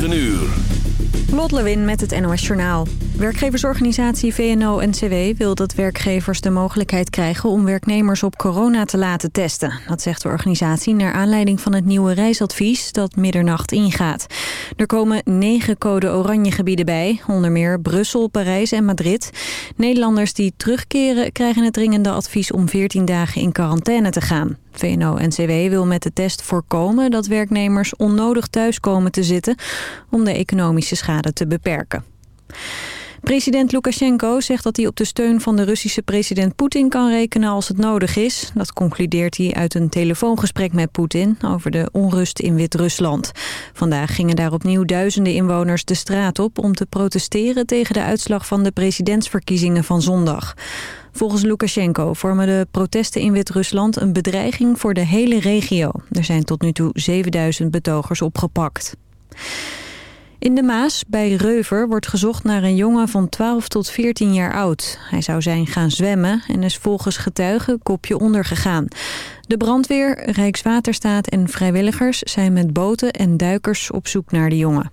9 uur. Lewin met het NOS Journaal. Werkgeversorganisatie VNO-NCW wil dat werkgevers de mogelijkheid krijgen... om werknemers op corona te laten testen. Dat zegt de organisatie naar aanleiding van het nieuwe reisadvies... dat middernacht ingaat. Er komen negen code oranje gebieden bij. Onder meer Brussel, Parijs en Madrid. Nederlanders die terugkeren krijgen het dringende advies... om 14 dagen in quarantaine te gaan. VNO-NCW wil met de test voorkomen dat werknemers onnodig thuis komen te zitten... om de economische schade te beperken. President Lukashenko zegt dat hij op de steun van de Russische president Poetin kan rekenen als het nodig is. Dat concludeert hij uit een telefoongesprek met Poetin over de onrust in Wit-Rusland. Vandaag gingen daar opnieuw duizenden inwoners de straat op om te protesteren tegen de uitslag van de presidentsverkiezingen van zondag. Volgens Lukashenko vormen de protesten in Wit-Rusland een bedreiging voor de hele regio. Er zijn tot nu toe 7000 betogers opgepakt. In de Maas, bij Reuver, wordt gezocht naar een jongen van 12 tot 14 jaar oud. Hij zou zijn gaan zwemmen en is volgens getuigen kopje onder gegaan. De brandweer, Rijkswaterstaat en vrijwilligers zijn met boten en duikers op zoek naar de jongen.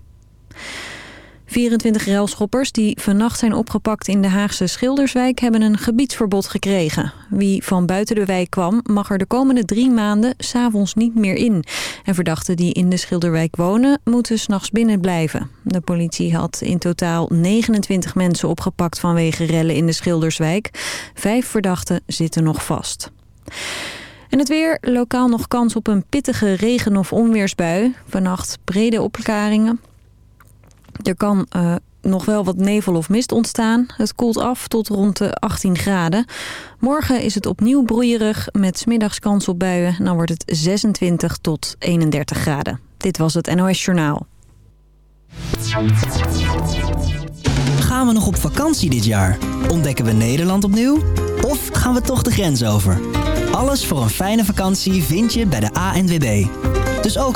24 railschoppers die vannacht zijn opgepakt in de Haagse Schilderswijk hebben een gebiedsverbod gekregen. Wie van buiten de wijk kwam mag er de komende drie maanden s'avonds niet meer in. En verdachten die in de Schilderwijk wonen moeten s'nachts binnen blijven. De politie had in totaal 29 mensen opgepakt vanwege rellen in de Schilderswijk. Vijf verdachten zitten nog vast. En het weer, lokaal nog kans op een pittige regen- of onweersbui. Vannacht brede opklaringen. Er kan uh, nog wel wat nevel of mist ontstaan. Het koelt af tot rond de 18 graden. Morgen is het opnieuw broeierig met smiddags kans op buien. Dan wordt het 26 tot 31 graden. Dit was het NOS Journaal. Gaan we nog op vakantie dit jaar? Ontdekken we Nederland opnieuw? Of gaan we toch de grens over? Alles voor een fijne vakantie vind je bij de ANWB. Dus ook...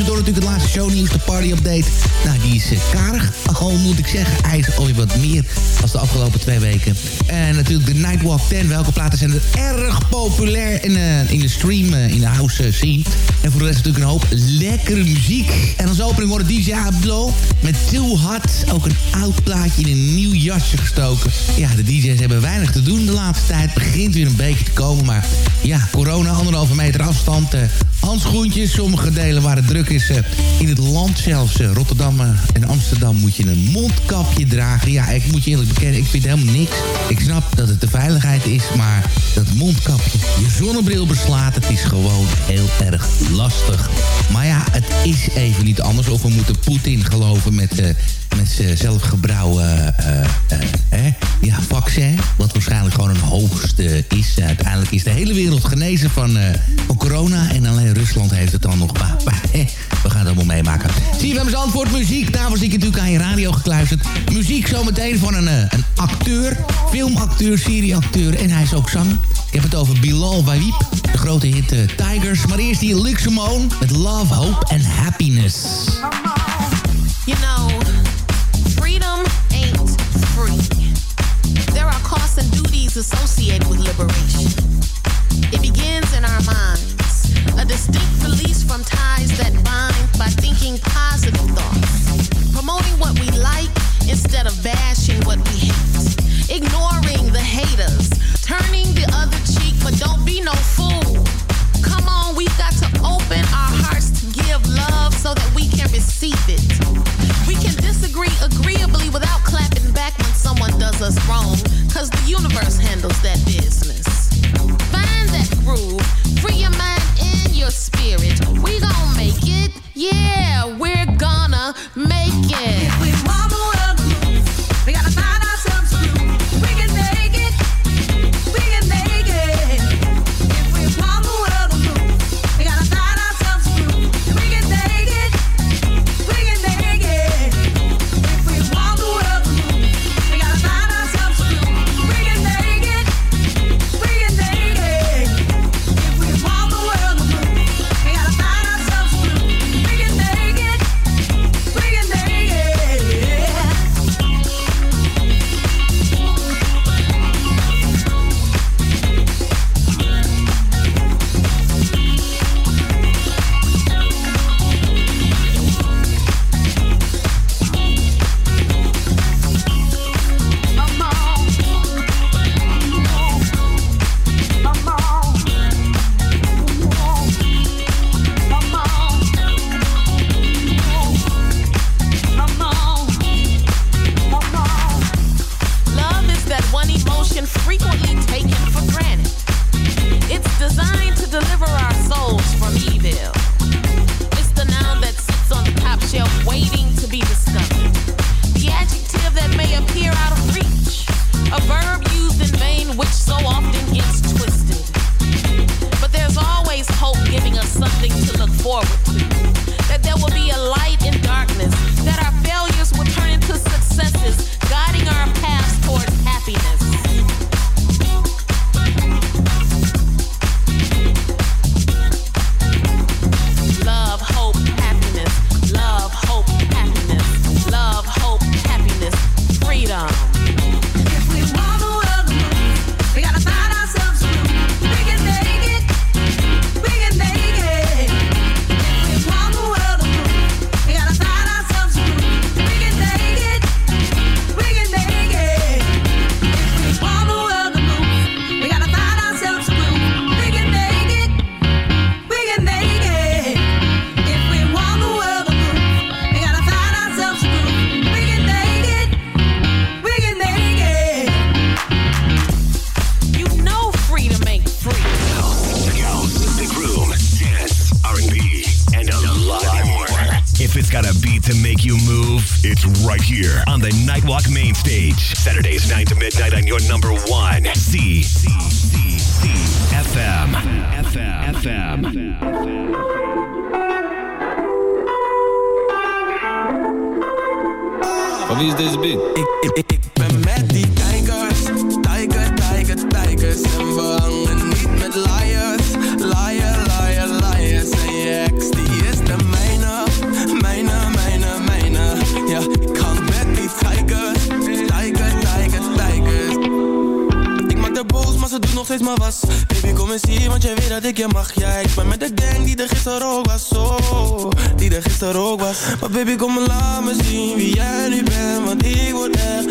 Tussendoor natuurlijk het laatste shownieuws, de party update. Nou, die is uh, karig, al moet ik zeggen. Hij is alweer wat meer als de afgelopen twee weken. En natuurlijk de Nightwalk 10. Welke platen zijn er erg populair in, uh, in de stream, uh, in de house scene. En voor de rest natuurlijk een hoop lekkere muziek. En als opening wordt DJ Ablo met Too Hot. Ook een oud plaatje in een nieuw jasje gestoken. Ja, de DJ's hebben weinig te doen de laatste tijd. Begint weer een beetje te komen, maar ja, corona, anderhalve meter afstand. Handschoentjes, sommige delen waar het druk is. Uh, in het land zelfs, uh, Rotterdam en Amsterdam, moet je een mondkapje dragen. Ja, ik moet je eerlijk bekennen, ik vind helemaal niks. Ik snap dat het de veiligheid is, maar dat mondkapje je zonnebril beslaat, het is gewoon heel erg lastig. Maar ja, het is even niet anders. Of we moeten Poetin geloven met met zijn zelfgebrouwen uh, uh, ja, vaccin. Wat waarschijnlijk gewoon een hoogste is. uiteindelijk is de hele wereld genezen van, van corona. En alleen Rusland heeft het dan nog. We gaan het allemaal meemaken. Zie hem antwoord muziek. Daarvoor zit ik natuurlijk aan je radio gekluisterd. Muziek zometeen van een, een acteur. Filmacteur, serieacteur. En hij is ook zanger. Ik heb het over Bilal Wahib. De grote hit Tigers. Maar eerst die Luxemone met Love, Hope and Happiness. You know... freedom ain't free. There are costs and duties associated with liberation. It begins in our minds, a distinct release from ties that bind by thinking positive thoughts, promoting what we like instead of bashing what we hate, ignoring the haters, turning the other cheek, but don't be no fool. Come on, we've got to open our hearts to give love so that we can receive it. We can disagree agreeably without clapping back when someone does us wrong, cause the universe handles that business. Yeah, we're gonna make it. er ook was. Maar baby kom maar laat me zien wie jij nu bent Want ik word echt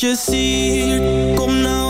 je ziet, kom nou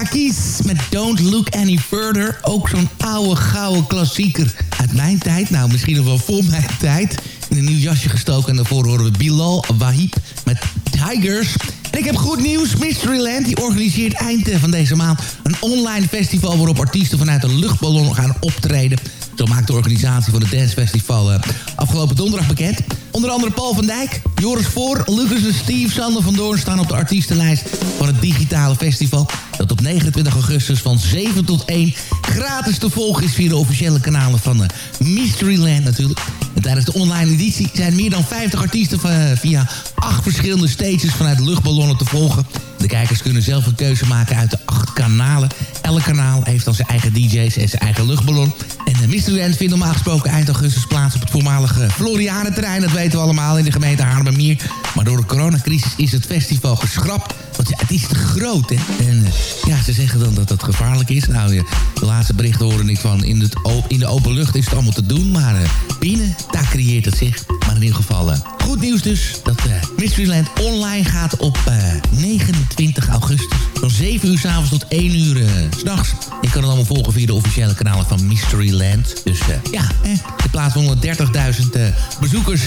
Met Don't Look Any Further. Ook zo'n oude, gouden klassieker uit mijn tijd. Nou, misschien nog wel voor mijn tijd. In een nieuw jasje gestoken. En daarvoor horen we Bilal Wahib met Tigers. En ik heb goed nieuws. Mysteryland die organiseert eind eh, van deze maand... een online festival waarop artiesten vanuit een luchtballon gaan optreden... Zo maakt de organisatie van het Dance Festival uh, afgelopen donderdag bekend. Onder andere Paul van Dijk, Joris Voor, Lucas en Steve Sander van Doorn staan op de artiestenlijst van het digitale festival. Dat op 29 augustus van 7 tot 1 gratis te volgen is via de officiële kanalen van uh, Mysteryland natuurlijk. En tijdens de online editie zijn meer dan 50 artiesten via acht verschillende stages vanuit luchtballonnen te volgen. De kijkers kunnen zelf een keuze maken uit de acht kanalen. Elk kanaal heeft dan zijn eigen DJ's en zijn eigen luchtballon. En de Mysteryland vindt normaal gesproken eind augustus plaats op het voormalige Florianenterrein. Dat weten we allemaal in de gemeente Haarlemmermeer. Maar door de coronacrisis is het festival geschrapt. Want ja, het is te groot, hè. En uh, ja, ze zeggen dan dat het gevaarlijk is. Nou, ja, de laatste berichten horen ik van... in, het in de open lucht is het allemaal te doen. Maar uh, binnen, daar creëert het zich. Maar in ieder geval... Uh, goed nieuws dus dat Mysteryland online gaat op uh, 29 augustus. Van 7 uur s'avonds tot 1 uur uh, s'nachts. Je kan het allemaal volgen via de officiële kanalen van Mysteryland. Dus ja, eh, in plaats van 130.000 bezoekers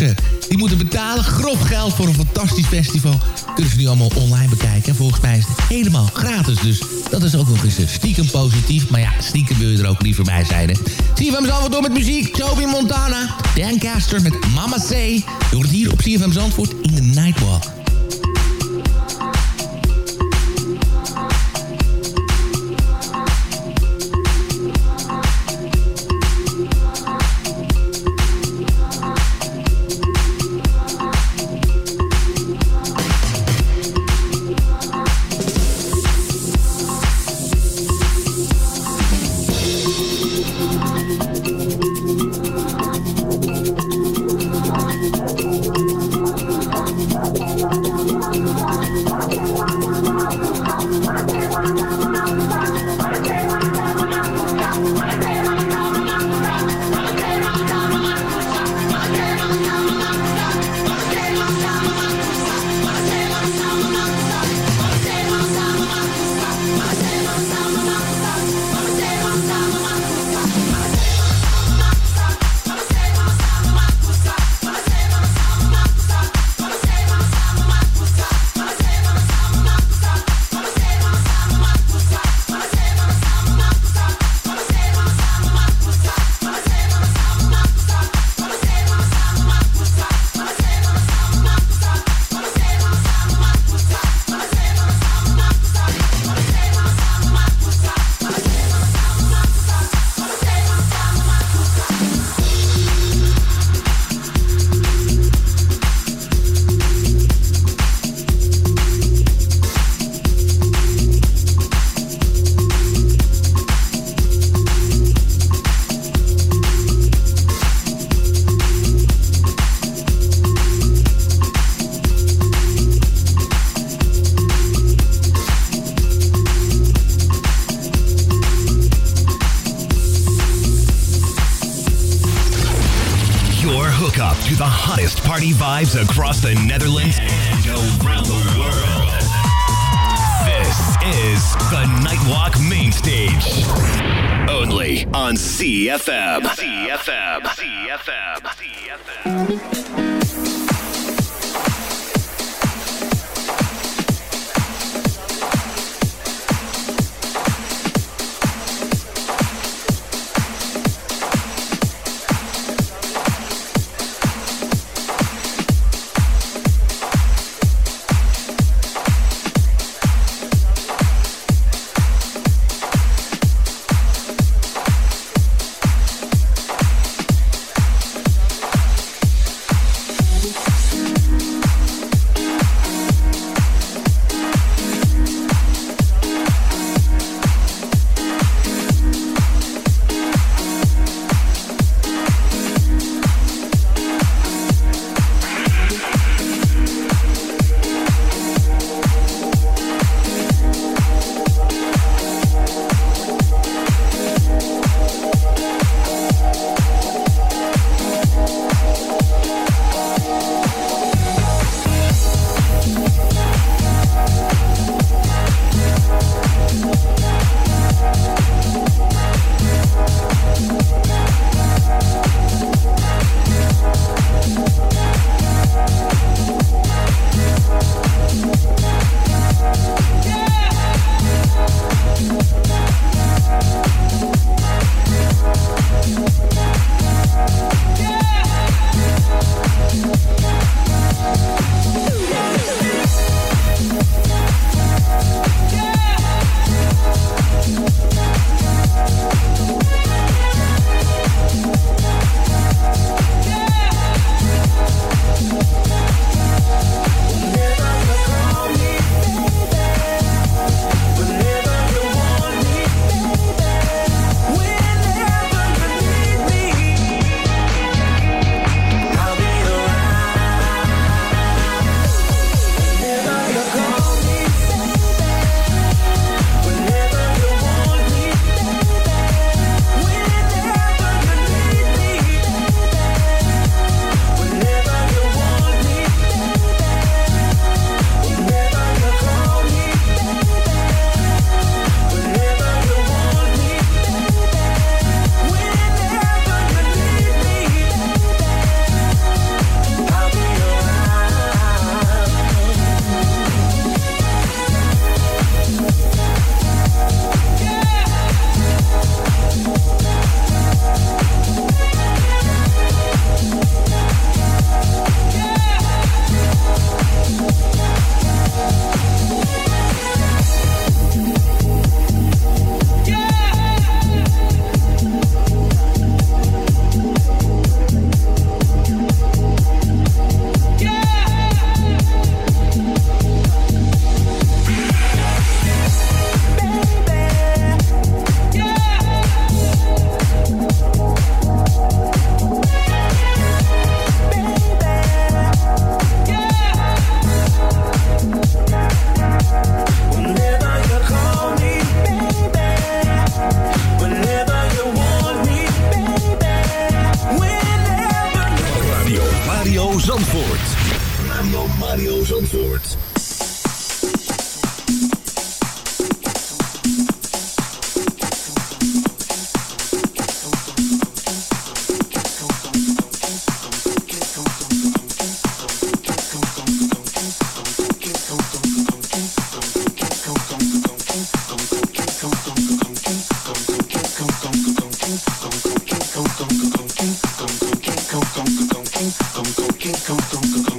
die moeten betalen... grof geld voor een fantastisch festival... kunnen ze nu allemaal online bekijken. En volgens mij is het helemaal gratis. Dus dat is ook nog eens stiekem positief. Maar ja, stiekem wil je er ook liever bij zijn. Hè. Van mezelf door met muziek. Toby Montana. Dan Caster met Mama C. Hoort het hier op CFM Zandvoort in de Nightwalk.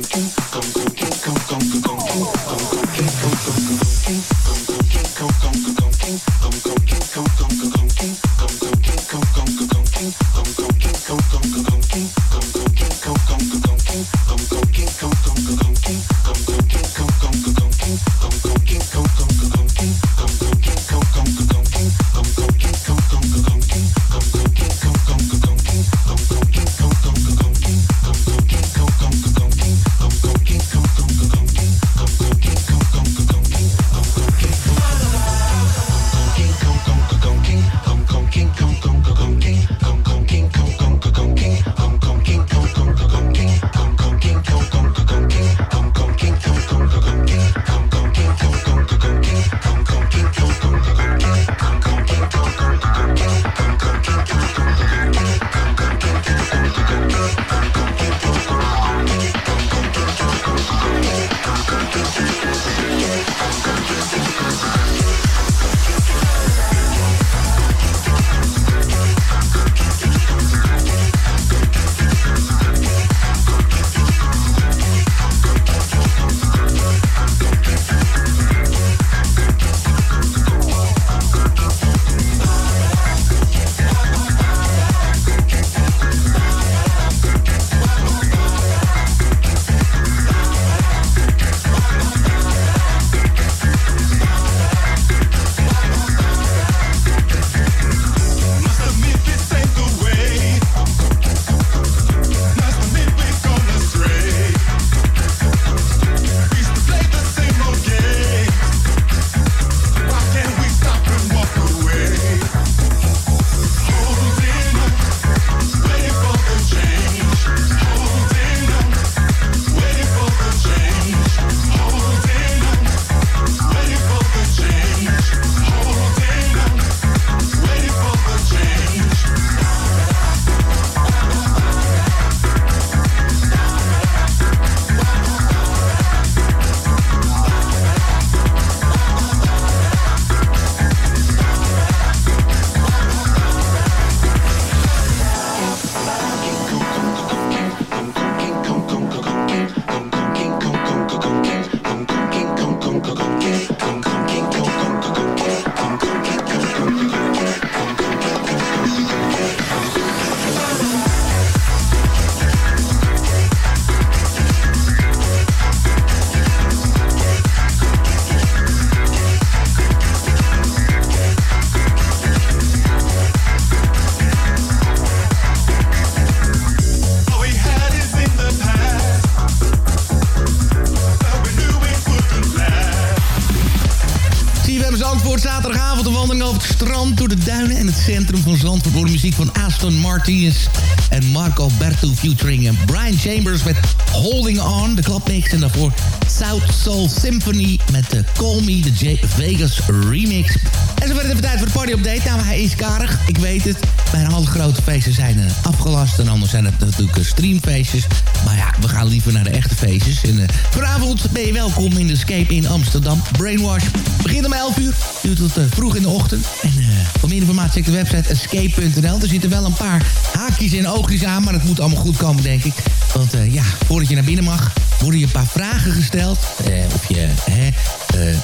CFM Martinez en Marco Berto featuring en Brian Chambers met Holding On, de klapmix. En daarvoor South Soul Symphony met de Call Me, de J Vegas remix. En zo werd het tijd voor de party update. Nou, hij is karig, ik weet het. Bijna alle grote feesten zijn eh, afgelast. En anders zijn het natuurlijk eh, streamfeestjes. Maar ja, we gaan liever naar de echte feestjes. En vanavond ben je welkom in de Escape in Amsterdam. Brainwash begint om 11 uur. Duurt tot vroeg in de ochtend. En voor meer informatie check de website escape.nl. Er zitten wel een paar haakjes en oogjes aan. Maar het moet allemaal goed komen, denk ik. Want uh, ja, voordat je naar binnen mag, worden je een paar vragen gesteld. of, je, hè,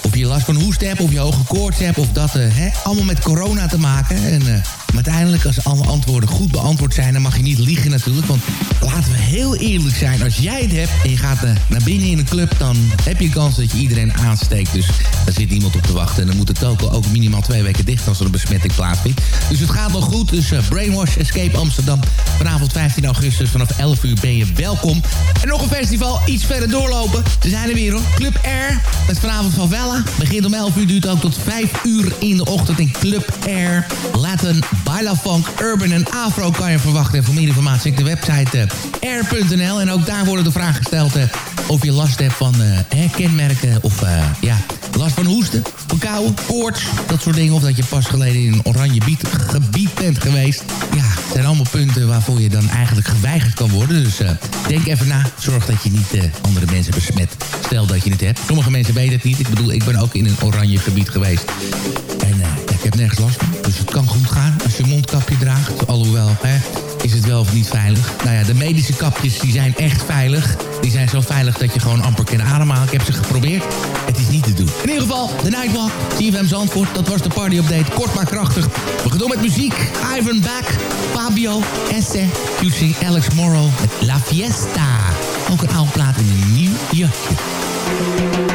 of je last van hoest hebt, of je hoge koorts hebt. Of dat, hè, allemaal met corona te maken. En maar uiteindelijk, als alle antwoorden goed beantwoord zijn... dan mag je niet liegen natuurlijk. Want laten we heel eerlijk zijn. Als jij het hebt en je gaat uh, naar binnen in een club... dan heb je kans dat je iedereen aansteekt. Dus daar zit iemand op te wachten. En dan moet het ook, ook minimaal twee weken dicht... als er een besmetting plaatsvindt. Dus het gaat wel goed. Dus uh, Brainwash Escape Amsterdam. Vanavond 15 augustus vanaf 11 uur ben je welkom. En nog een festival iets verder doorlopen. Ze zijn er weer hoor. Club Air. Met vanavond van Vella. Begint om 11 uur, duurt ook tot 5 uur in de ochtend in Club Air. Laten Baila Funk, Urban en Afro kan je verwachten. En voor meer informatie check de website uh, air.nl. En ook daar worden de vragen gesteld uh, of je last hebt van uh, kenmerken of ja, last van hoesten, verkouden, koorts, dat soort dingen. Of dat je pas geleden in een oranje gebied bent geweest. Ja, het zijn allemaal punten waarvoor je dan eigenlijk geweigerd kan worden. Dus denk even na. Zorg dat je niet andere mensen besmet. Stel dat je het hebt. Sommige mensen weten het niet. Ik bedoel, ik ben ook in een oranje gebied geweest. Ik heb nergens last van. Dus het kan goed gaan als je een mondkapje draagt. Alhoewel, hè, is het wel of niet veilig. Nou ja, de medische kapjes die zijn echt veilig. Die zijn zo veilig dat je gewoon amper kan ademhalen. Ik heb ze geprobeerd. Het is niet te doen. In ieder geval, de Nightwalk, CFM Zandvoort. Dat was de party update. Kort maar krachtig. We gaan door met muziek. Ivan Back, Fabio, Esse, QC, Alex Morrow La Fiesta. Ook een oude in een nieuw jasje.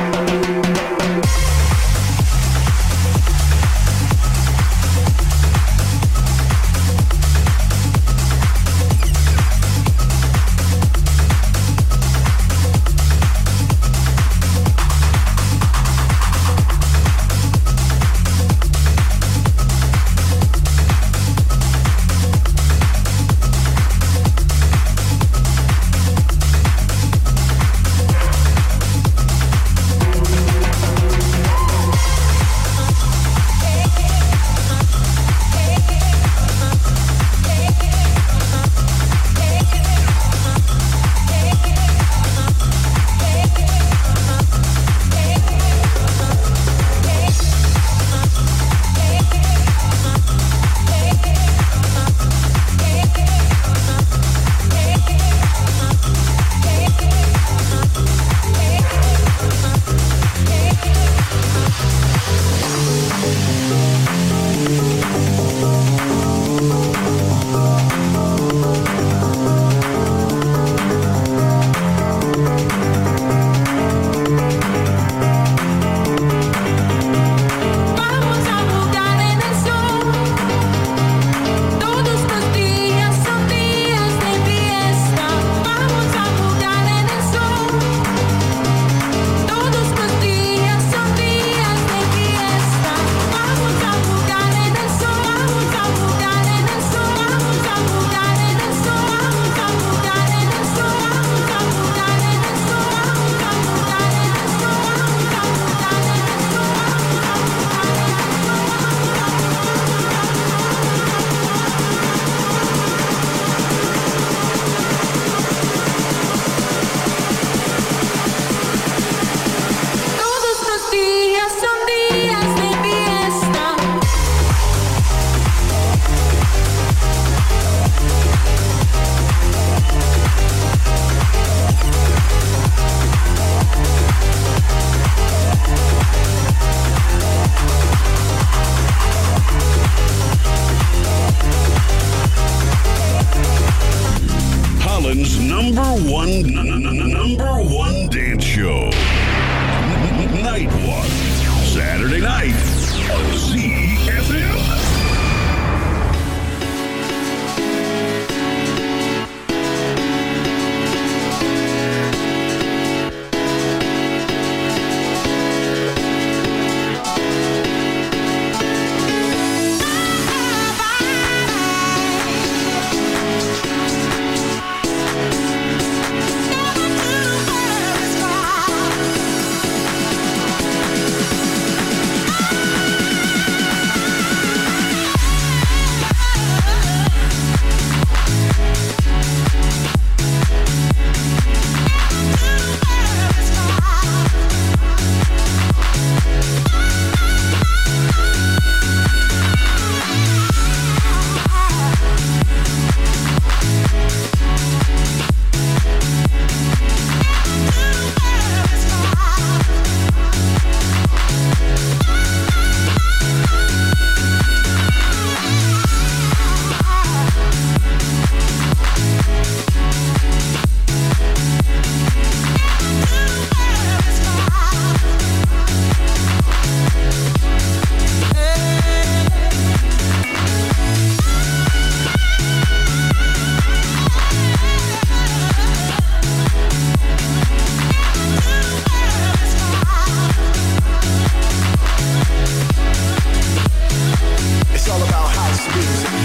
Peace.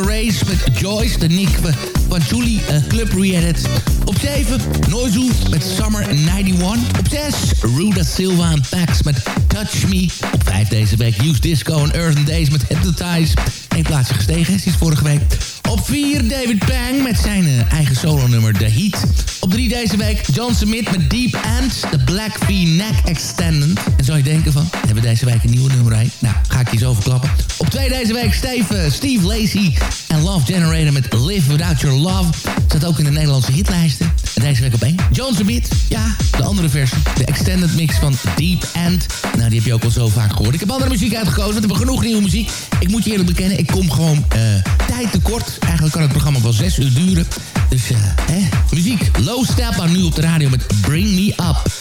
Soares met Joyce, de Nick van Julie eh, Club Re-Edit. Op 7, Noizu met Summer 91. Op 6, Ruda Silva en Pax met Touch Me. Op 5 deze week, Use Disco en Earth and Days met Hypnotize. Eén plaatsje gestegen, sinds vorige week. Op 4 David Pang met zijn eh, eigen solo-nummer The Heat. Op 3 deze week John Smith met Deep End, de Black V-Neck Extended. En zou je denken van, hebben we deze week een nieuwe nummer 1? Nou, ga ik je zo verklappen. 2 deze week Steve, eh, Steve Lacey en Love Generator met Live Without Your Love. Staat ook in de Nederlandse hitlijsten. En deze week op 1. John Smith, ja, de andere versie. De extended mix van Deep End. Nou, die heb je ook al zo vaak gehoord. Ik heb andere muziek uitgekozen, want we hebben genoeg nieuwe muziek. Ik moet je eerlijk bekennen, ik kom gewoon eh, tijd tekort. Eigenlijk kan het programma wel 6 uur duren. Dus, eh, hè, muziek. Low Step nu op de radio met Bring Me Up.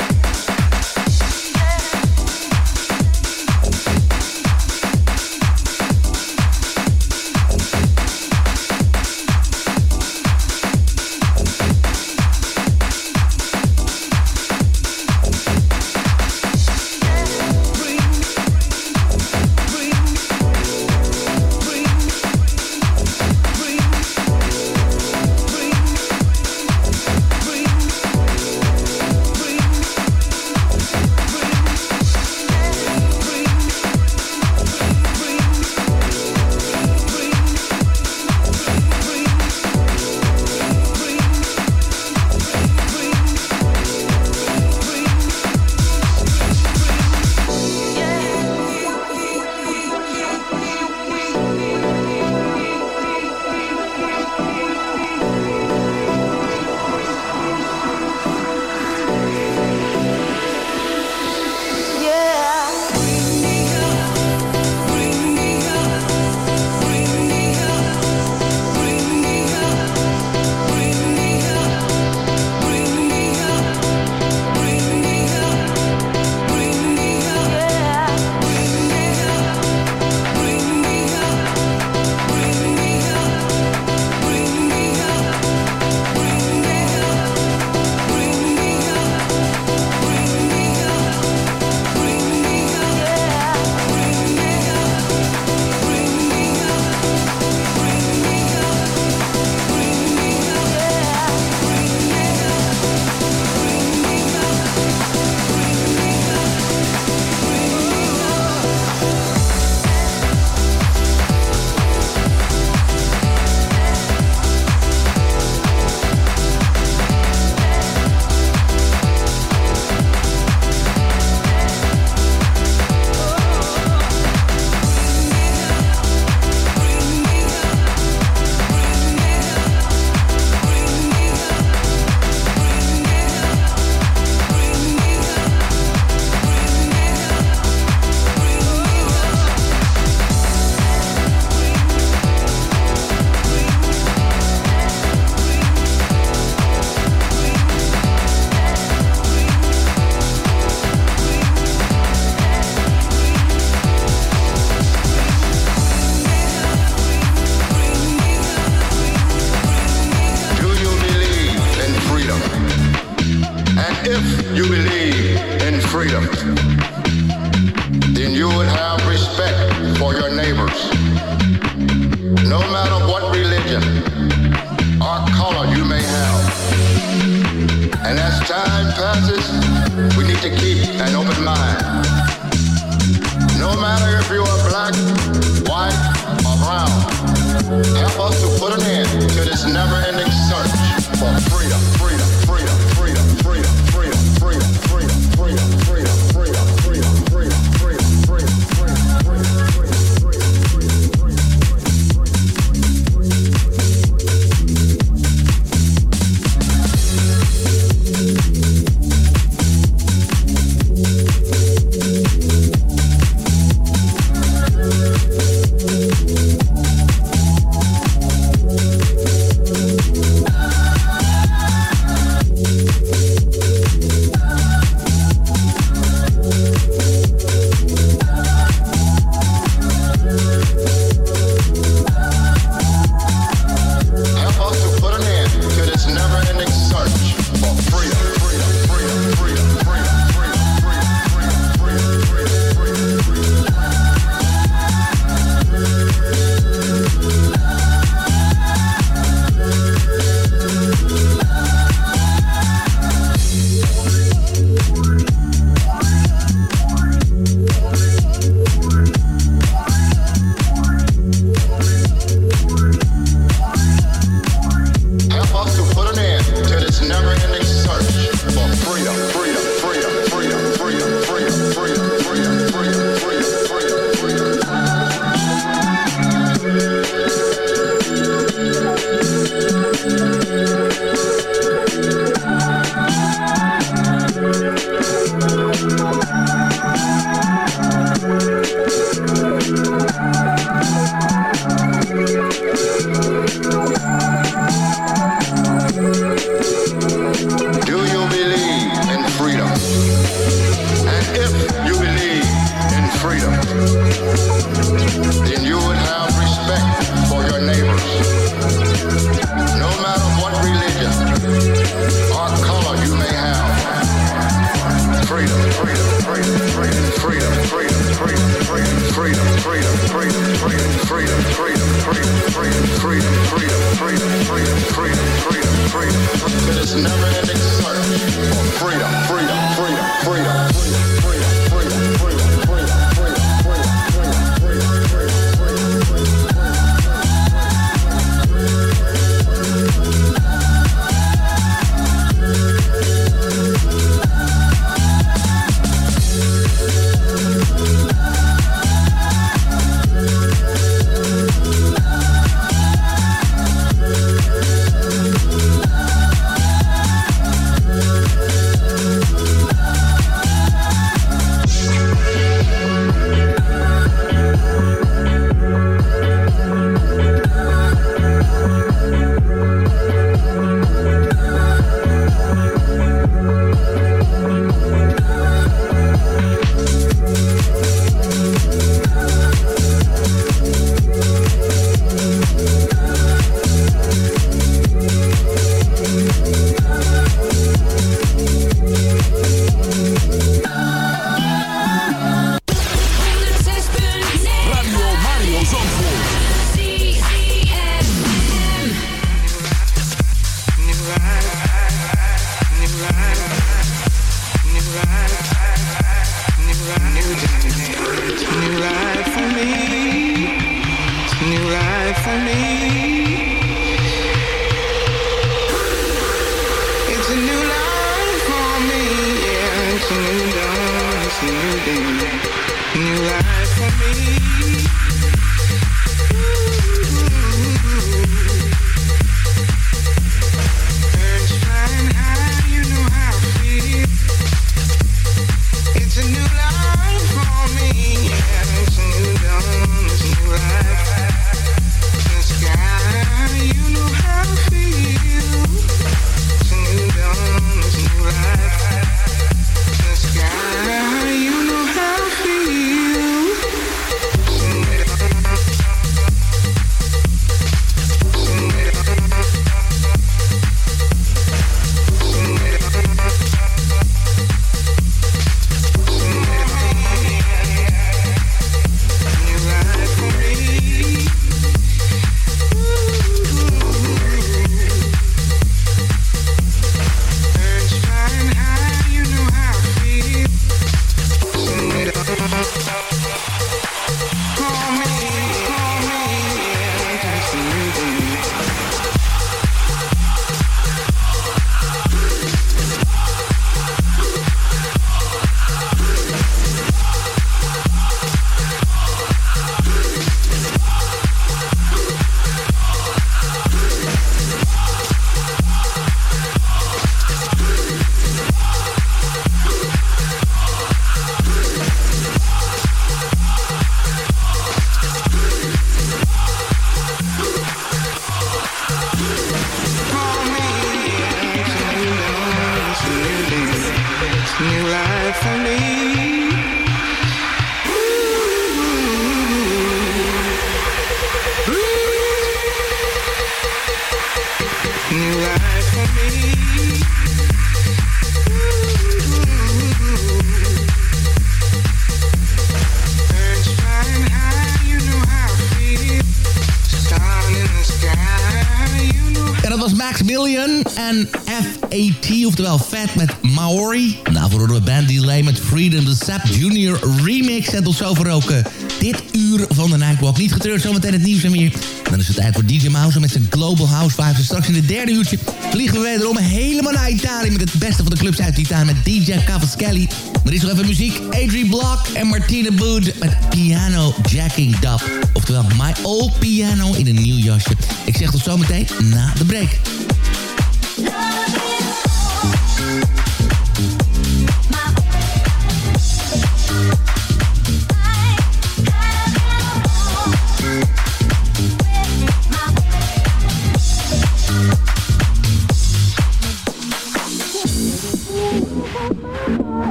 zover ook dit uur van de Nightwalk. Niet getreurd, zometeen het nieuws en meer. Dan is het tijd voor DJ Mouse met zijn Global House Vibes. Straks in het derde uurtje vliegen we wederom helemaal naar Italië... met het beste van de clubs uit Italië met DJ Cavaschelli. Maar is nog even muziek. Adrian Block en Martina Boone met Piano Jacking Dub. Oftewel, My Old Piano in een nieuw jasje. Ik zeg tot zometeen na de break.